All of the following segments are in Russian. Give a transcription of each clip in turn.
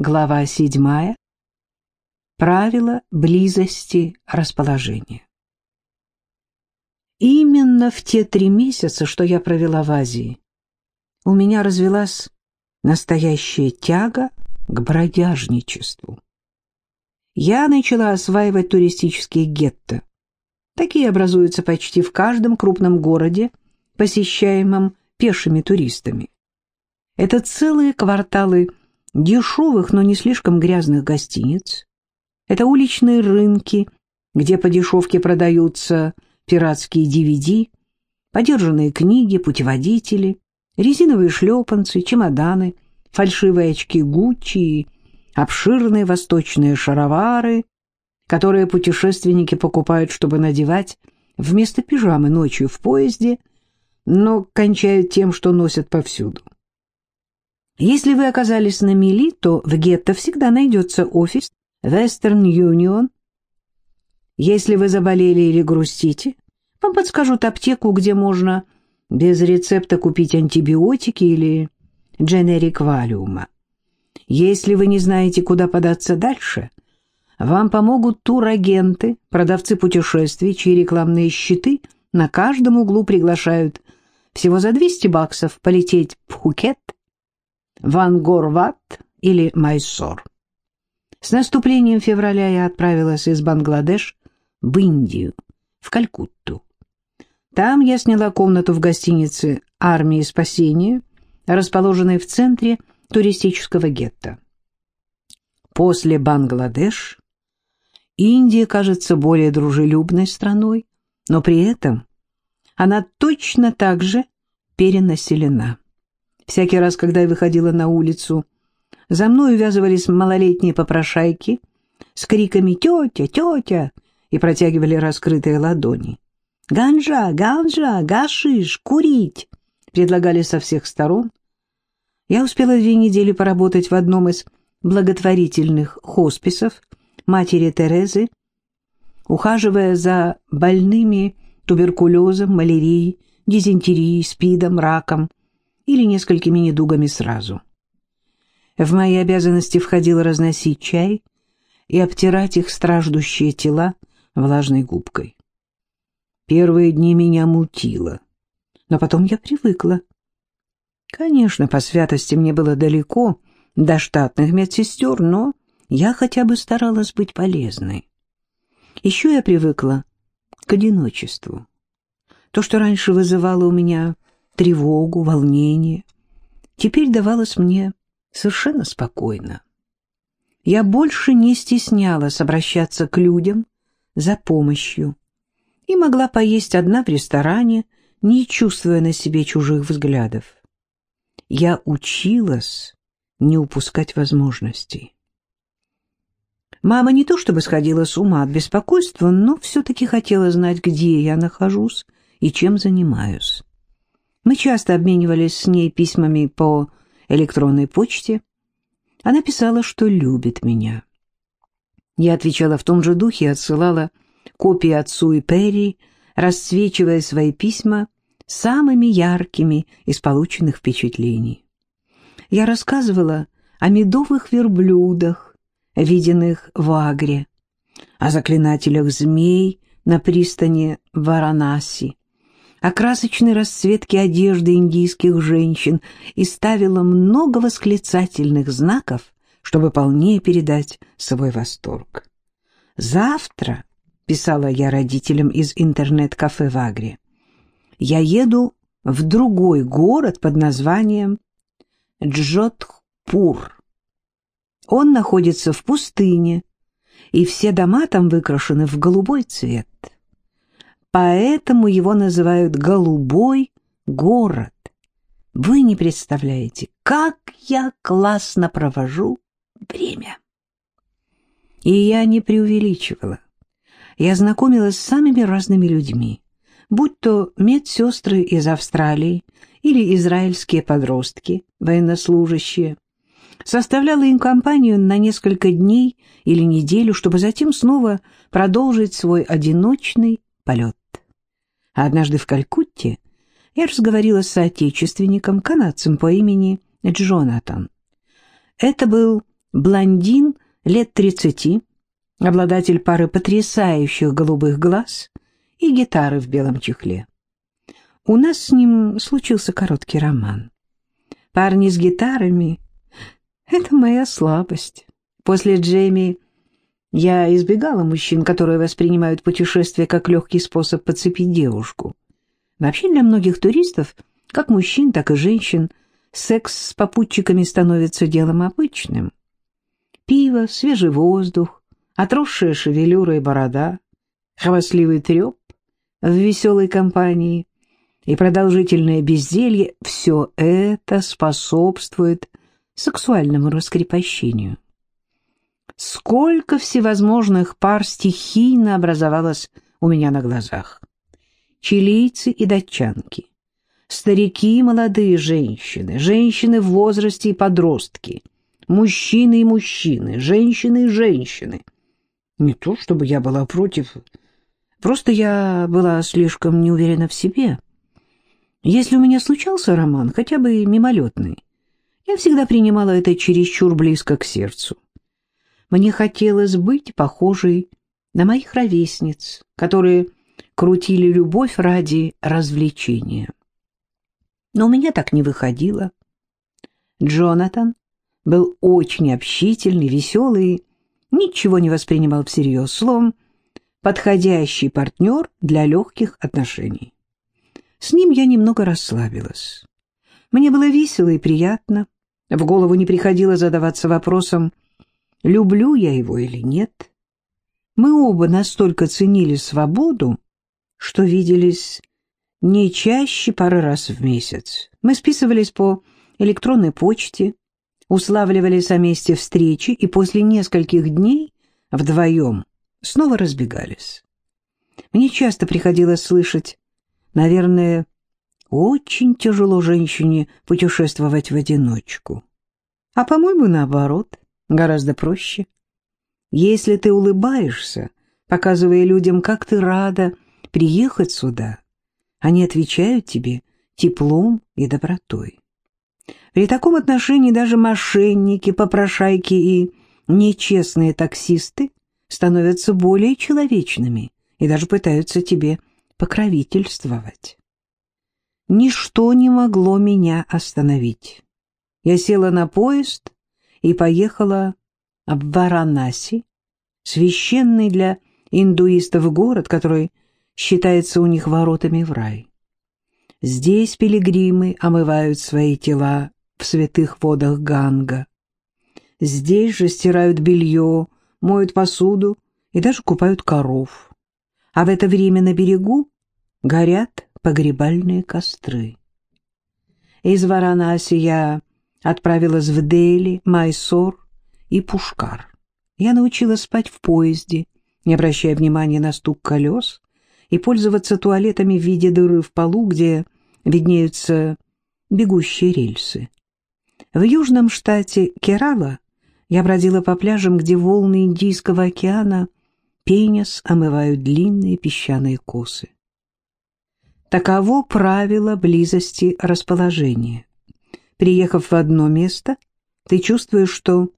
Глава седьмая. Правила близости расположения. Именно в те три месяца, что я провела в Азии, у меня развелась настоящая тяга к бродяжничеству. Я начала осваивать туристические гетто. Такие образуются почти в каждом крупном городе, посещаемом пешими туристами. Это целые кварталы дешевых, но не слишком грязных гостиниц. Это уличные рынки, где по дешевке продаются пиратские DVD, подержанные книги, путеводители, резиновые шлепанцы, чемоданы, фальшивые очки Гуччи обширные восточные шаровары, которые путешественники покупают, чтобы надевать вместо пижамы ночью в поезде, но кончают тем, что носят повсюду. Если вы оказались на мели, то в гетто всегда найдется офис Western Union. Если вы заболели или грустите, вам подскажут аптеку, где можно без рецепта купить антибиотики или дженерик валиума. Если вы не знаете, куда податься дальше, вам помогут турагенты, продавцы путешествий, чьи рекламные щиты на каждом углу приглашают всего за 200 баксов полететь в Пхукет – Вангорват или Майсор. С наступлением февраля я отправилась из Бангладеш в Индию, в Калькутту. Там я сняла комнату в гостинице «Армии спасения», расположенной в центре туристического гетто. После Бангладеш Индия кажется более дружелюбной страной, но при этом она точно так же перенаселена. Всякий раз, когда я выходила на улицу, за мной увязывались малолетние попрошайки с криками «Тетя! Тетя!» и протягивали раскрытые ладони. «Ганжа! Ганжа! Гашиш! Курить!» предлагали со всех сторон. Я успела две недели поработать в одном из благотворительных хосписов матери Терезы, ухаживая за больными туберкулезом, малярией, дизентерией, спидом, раком, или несколькими недугами сразу. В мои обязанности входило разносить чай и обтирать их страждущие тела влажной губкой. Первые дни меня мутило, но потом я привыкла. Конечно, по святости мне было далеко до штатных медсестер, но я хотя бы старалась быть полезной. Еще я привыкла к одиночеству. То, что раньше вызывало у меня тревогу, волнение, теперь давалось мне совершенно спокойно. Я больше не стеснялась обращаться к людям за помощью и могла поесть одна в ресторане, не чувствуя на себе чужих взглядов. Я училась не упускать возможностей. Мама не то чтобы сходила с ума от беспокойства, но все-таки хотела знать, где я нахожусь и чем занимаюсь. Мы часто обменивались с ней письмами по электронной почте. Она писала, что любит меня. Я отвечала в том же духе и отсылала копии отцу и Перри, расцвечивая свои письма самыми яркими из полученных впечатлений. Я рассказывала о медовых верблюдах, виденных в Агре, о заклинателях змей на пристани Варанаси, о красочной расцветке одежды индийских женщин и ставила много восклицательных знаков, чтобы полнее передать свой восторг. «Завтра», — писала я родителям из интернет-кафе в Агре, — «я еду в другой город под названием Джодхпур. Он находится в пустыне, и все дома там выкрашены в голубой цвет» поэтому его называют «голубой город». Вы не представляете, как я классно провожу время. И я не преувеличивала. Я знакомилась с самыми разными людьми, будь то медсестры из Австралии или израильские подростки, военнослужащие. Составляла им компанию на несколько дней или неделю, чтобы затем снова продолжить свой одиночный полет. А однажды в Калькутте я разговорила с соотечественником, канадцем по имени Джонатан. Это был блондин лет тридцати, обладатель пары потрясающих голубых глаз и гитары в белом чехле. У нас с ним случился короткий роман. Парни с гитарами — это моя слабость. После Джейми я избегала мужчин, которые воспринимают путешествие как легкий способ подцепить девушку. Вообще для многих туристов, как мужчин, так и женщин, секс с попутчиками становится делом обычным. Пиво, свежий воздух, отросшая шевелюра и борода, хвастливый треп в веселой компании и продолжительное безделье — все это способствует сексуальному раскрепощению. Сколько всевозможных пар стихийно образовалось у меня на глазах. Чилийцы и датчанки, старики и молодые женщины, женщины в возрасте и подростки, мужчины и мужчины, женщины и женщины. Не то, чтобы я была против, просто я была слишком не уверена в себе. Если у меня случался роман, хотя бы мимолетный, я всегда принимала это чересчур близко к сердцу. Мне хотелось быть похожей на моих ровесниц, которые крутили любовь ради развлечения. Но у меня так не выходило. Джонатан был очень общительный, веселый, ничего не воспринимал всерьез, словом, подходящий партнер для легких отношений. С ним я немного расслабилась. Мне было весело и приятно. В голову не приходило задаваться вопросом, люблю я его или нет. Мы оба настолько ценили свободу, что виделись не чаще пары раз в месяц. Мы списывались по электронной почте, уславливались о месте встречи и после нескольких дней вдвоем снова разбегались. Мне часто приходилось слышать, наверное, очень тяжело женщине путешествовать в одиночку. А, по-моему, наоборот гораздо проще. Если ты улыбаешься, показывая людям, как ты рада приехать сюда, они отвечают тебе теплом и добротой. При таком отношении даже мошенники, попрошайки и нечестные таксисты становятся более человечными и даже пытаются тебе покровительствовать. Ничто не могло меня остановить. Я села на поезд и поехала в Варанаси, священный для индуистов город, который считается у них воротами в рай. Здесь пилигримы омывают свои тела в святых водах Ганга. Здесь же стирают белье, моют посуду и даже купают коров. А в это время на берегу горят погребальные костры. Из Варанаси я отправилась в Дели, Майсор и Пушкар. Я научилась спать в поезде, не обращая внимания на стук колес, и пользоваться туалетами в виде дыры в полу, где виднеются бегущие рельсы. В южном штате Керала я бродила по пляжам, где волны Индийского океана пенис омывают длинные песчаные косы. Таково правило близости расположения. Приехав в одно место, ты чувствуешь, что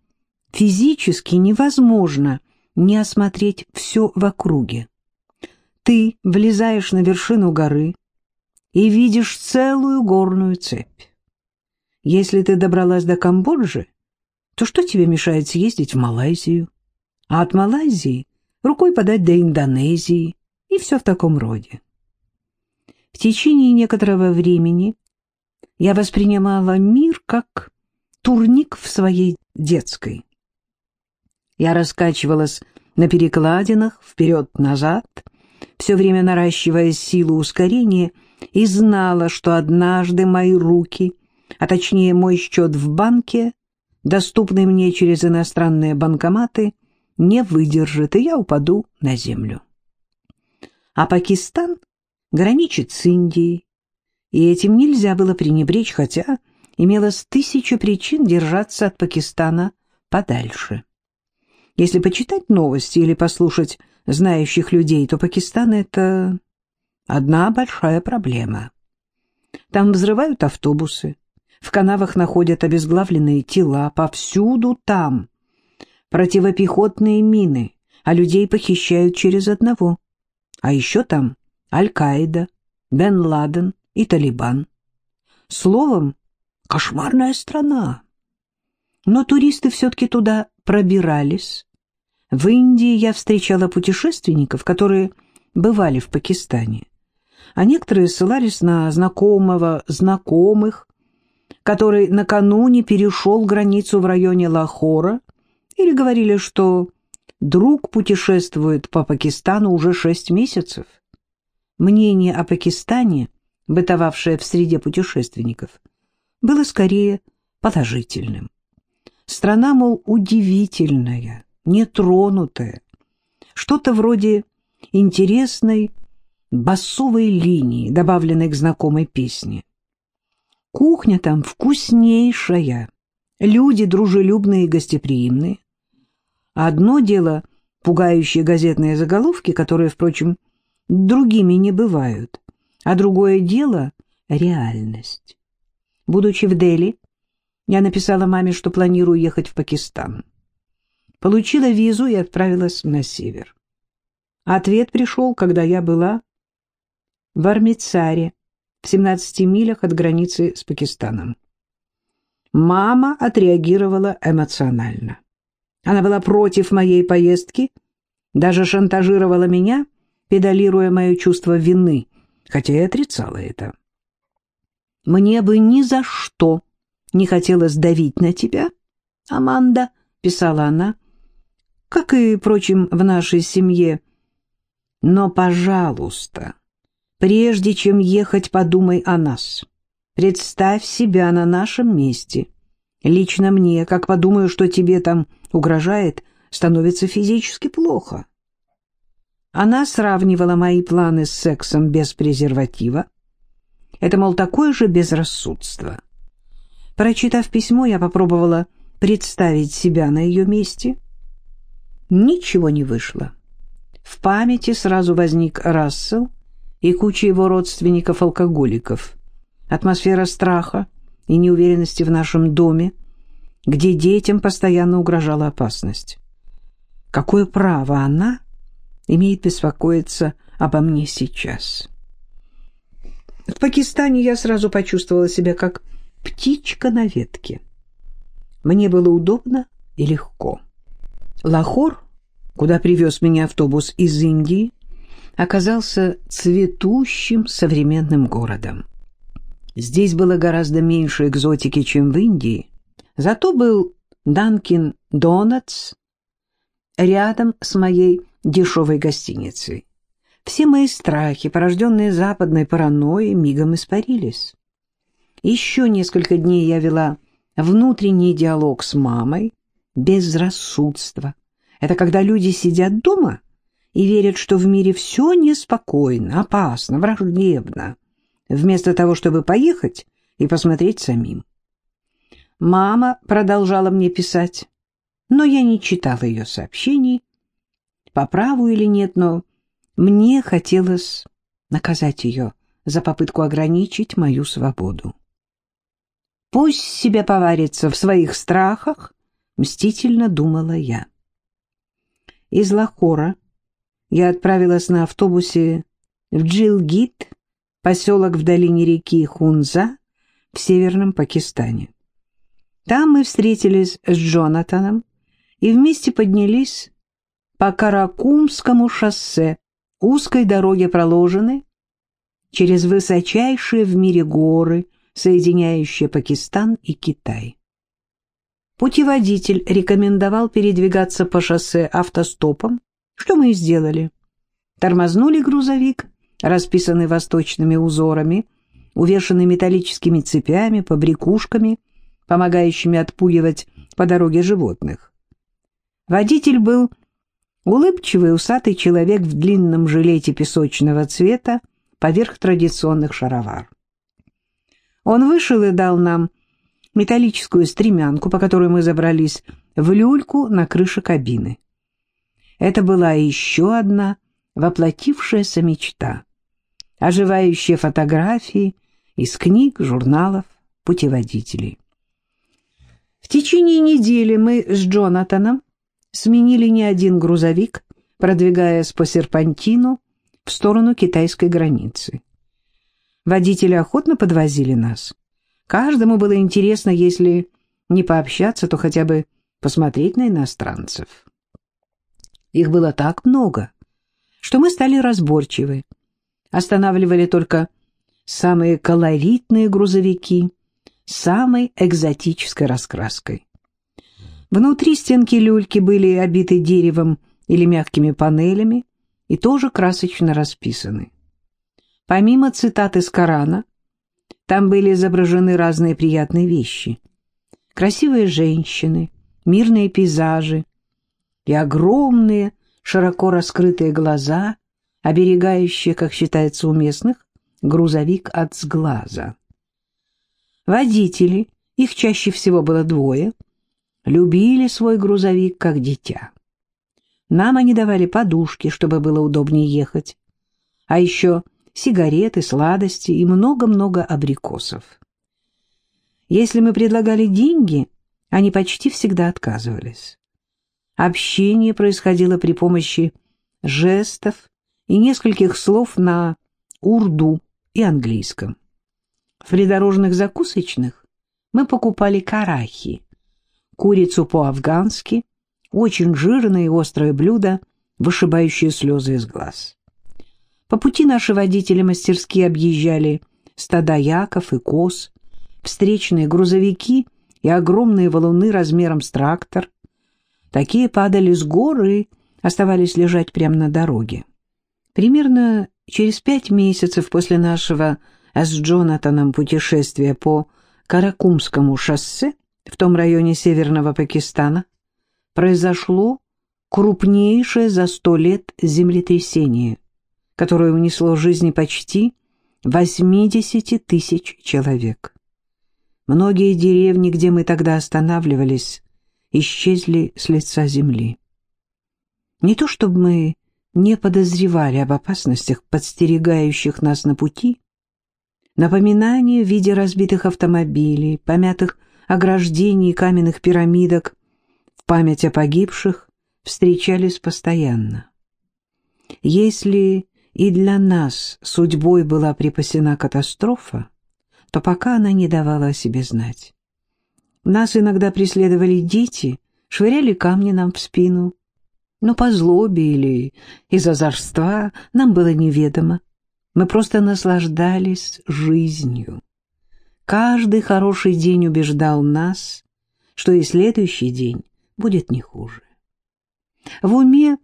физически невозможно не осмотреть все в округе. Ты влезаешь на вершину горы и видишь целую горную цепь. Если ты добралась до Камбоджи, то что тебе мешает съездить в Малайзию? А от Малайзии рукой подать до Индонезии и все в таком роде. В течение некоторого времени я воспринимала мир как турник в своей детской. Я раскачивалась на перекладинах вперед-назад, все время наращивая силу ускорения, и знала, что однажды мои руки, а точнее мой счет в банке, доступный мне через иностранные банкоматы, не выдержит, и я упаду на землю. А Пакистан граничит с Индией, и этим нельзя было пренебречь, хотя имелось тысячу причин держаться от Пакистана подальше. Если почитать новости или послушать знающих людей, то Пакистан — это одна большая проблема. Там взрывают автобусы, в канавах находят обезглавленные тела, повсюду там противопехотные мины, а людей похищают через одного. А еще там Аль-Каида, Бен Ладен и Талибан. Словом, кошмарная страна. Но туристы все-таки туда пробирались. В Индии я встречала путешественников, которые бывали в Пакистане, а некоторые ссылались на знакомого знакомых, который накануне перешел границу в районе Лахора, или говорили, что друг путешествует по Пакистану уже шесть месяцев. Мнение о Пакистане, бытовавшее в среде путешественников, было скорее положительным. Страна, мол, удивительная, нетронутая, что-то вроде интересной басовой линии, добавленной к знакомой песне. Кухня там вкуснейшая, люди дружелюбные и гостеприимные. Одно дело — пугающие газетные заголовки, которые, впрочем, другими не бывают, а другое дело — реальность. Будучи в Дели, я написала маме, что планирую ехать в Пакистан. Получила визу и отправилась на север. Ответ пришел, когда я была в Армицаре, в 17 милях от границы с Пакистаном. Мама отреагировала эмоционально. Она была против моей поездки, даже шантажировала меня, педалируя мое чувство вины, хотя я отрицала это. «Мне бы ни за что не хотелось давить на тебя, Аманда», — писала она, — «как и, впрочем, в нашей семье. Но, пожалуйста, Прежде чем ехать, подумай о нас. Представь себя на нашем месте. Лично мне, как подумаю, что тебе там угрожает, становится физически плохо. Она сравнивала мои планы с сексом без презерватива. Это, мол, такое же безрассудство. Прочитав письмо, я попробовала представить себя на ее месте. Ничего не вышло. В памяти сразу возник Рассел — и куча его родственников-алкоголиков. Атмосфера страха и неуверенности в нашем доме, где детям постоянно угрожала опасность. Какое право она имеет беспокоиться обо мне сейчас? В Пакистане я сразу почувствовала себя как птичка на ветке. Мне было удобно и легко. Лахор, куда привез меня автобус из Индии, оказался цветущим современным городом. Здесь было гораздо меньше экзотики, чем в Индии, зато был Данкин Донатс рядом с моей дешевой гостиницей. Все мои страхи, порожденные западной паранойей, мигом испарились. Еще несколько дней я вела внутренний диалог с мамой, безрассудство. Это когда люди сидят дома и верят, что в мире все неспокойно, опасно, враждебно, вместо того, чтобы поехать и посмотреть самим. Мама продолжала мне писать, но я не читала ее сообщений, по праву или нет, но мне хотелось наказать ее за попытку ограничить мою свободу. Пусть себе поварится в своих страхах, мстительно думала я. Из Лахора я отправилась на автобусе в Джилгит, поселок в долине реки Хунза в северном Пакистане. Там мы встретились с Джонатаном и вместе поднялись по Каракумскому шоссе, узкой дороге проложены через высочайшие в мире горы, соединяющие Пакистан и Китай. Путеводитель рекомендовал передвигаться по шоссе автостопом, что мы и сделали. Тормознули грузовик, расписанный восточными узорами, увешанный металлическими цепями, побрякушками, помогающими отпугивать по дороге животных. Водитель был улыбчивый усатый человек в длинном жилете песочного цвета поверх традиционных шаровар. Он вышел и дал нам металлическую стремянку, по которой мы забрались в люльку на крыше кабины. Это была еще одна воплотившаяся мечта. Оживающие фотографии из книг, журналов, путеводителей. В течение недели мы с Джонатаном сменили не один грузовик, продвигаясь по серпантину в сторону китайской границы. Водители охотно подвозили нас. Каждому было интересно, если не пообщаться, то хотя бы посмотреть на иностранцев. Их было так много, что мы стали разборчивы. Останавливали только самые колоритные грузовики с самой экзотической раскраской. Внутри стенки люльки были обиты деревом или мягкими панелями и тоже красочно расписаны. Помимо цитат из Корана, там были изображены разные приятные вещи. Красивые женщины, мирные пейзажи и огромные, широко раскрытые глаза, оберегающие, как считается у местных, грузовик от сглаза. Водители, их чаще всего было двое, любили свой грузовик как дитя. Нам они давали подушки, чтобы было удобнее ехать, а еще сигареты, сладости и много-много абрикосов. Если мы предлагали деньги, они почти всегда отказывались. Общение происходило при помощи жестов и нескольких слов на урду и английском. В придорожных закусочных мы покупали карахи, курицу по-афгански, очень жирное и острое блюдо, вышибающее слезы из глаз. По пути наши водители мастерски объезжали стада яков и коз, встречные грузовики и огромные валуны размером с трактор. Такие падали с горы и оставались лежать прямо на дороге. Примерно через пять месяцев после нашего с Джонатаном путешествия по Каракумскому шоссе в том районе северного Пакистана произошло крупнейшее за сто лет землетрясение – которое унесло жизни почти 80 тысяч человек. Многие деревни, где мы тогда останавливались, исчезли с лица земли. Не то чтобы мы не подозревали об опасностях, подстерегающих нас на пути, напоминания в виде разбитых автомобилей, помятых ограждений и каменных пирамидок в память о погибших встречались постоянно. Если и для нас судьбой была припасена катастрофа, то пока она не давала о себе знать. Нас иногда преследовали дети, швыряли камни нам в спину, но по злобе или из озорства нам было неведомо. Мы просто наслаждались жизнью. Каждый хороший день убеждал нас, что и следующий день будет не хуже. В уме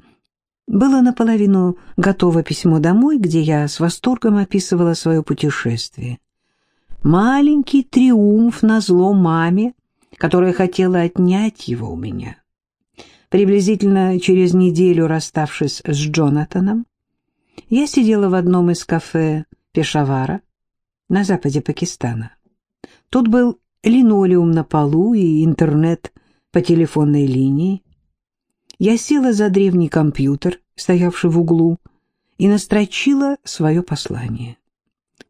было наполовину готово письмо домой, где я с восторгом описывала свое путешествие. Маленький триумф на зло маме, которая хотела отнять его у меня. Приблизительно через неделю, расставшись с Джонатаном, я сидела в одном из кафе Пешавара на западе Пакистана. Тут был линолеум на полу и интернет по телефонной линии. Я села за древний компьютер, стоявший в углу, и настрочила свое послание.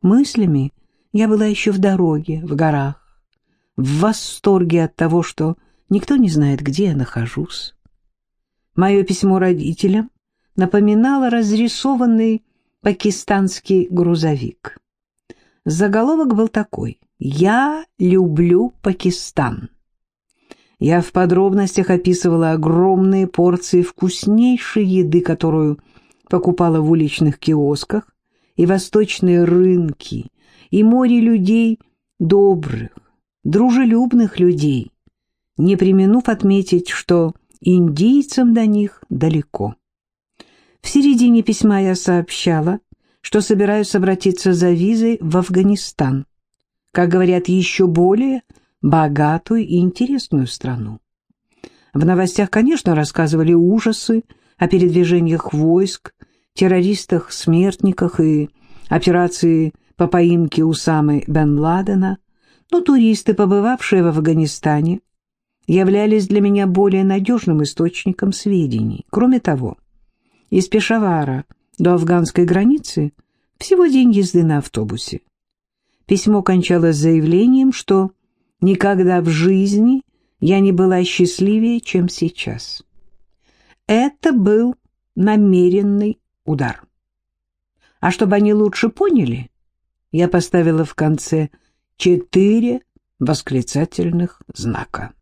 Мыслями я была еще в дороге, в горах, в восторге от того, что никто не знает, где я нахожусь. Мое письмо родителям напоминало разрисованный пакистанский грузовик. Заголовок был такой «Я люблю Пакистан». Я в подробностях описывала огромные порции вкуснейшей еды, которую покупала в уличных киосках, и восточные рынки, и море людей добрых, дружелюбных людей, не применув отметить, что индийцам до них далеко. В середине письма я сообщала, что собираюсь обратиться за визой в Афганистан, как говорят, еще более богатую и интересную страну. В новостях, конечно, рассказывали ужасы о передвижениях войск, террористах-смертниках и операции по поимке Усамы бен Ладена, но туристы, побывавшие в Афганистане, являлись для меня более надежным источником сведений. Кроме того, из Пешавара до афганской границы всего день езды на автобусе. Письмо кончалось заявлением, что Никогда в жизни я не была счастливее, чем сейчас. Это был намеренный удар. А чтобы они лучше поняли, я поставила в конце четыре восклицательных знака.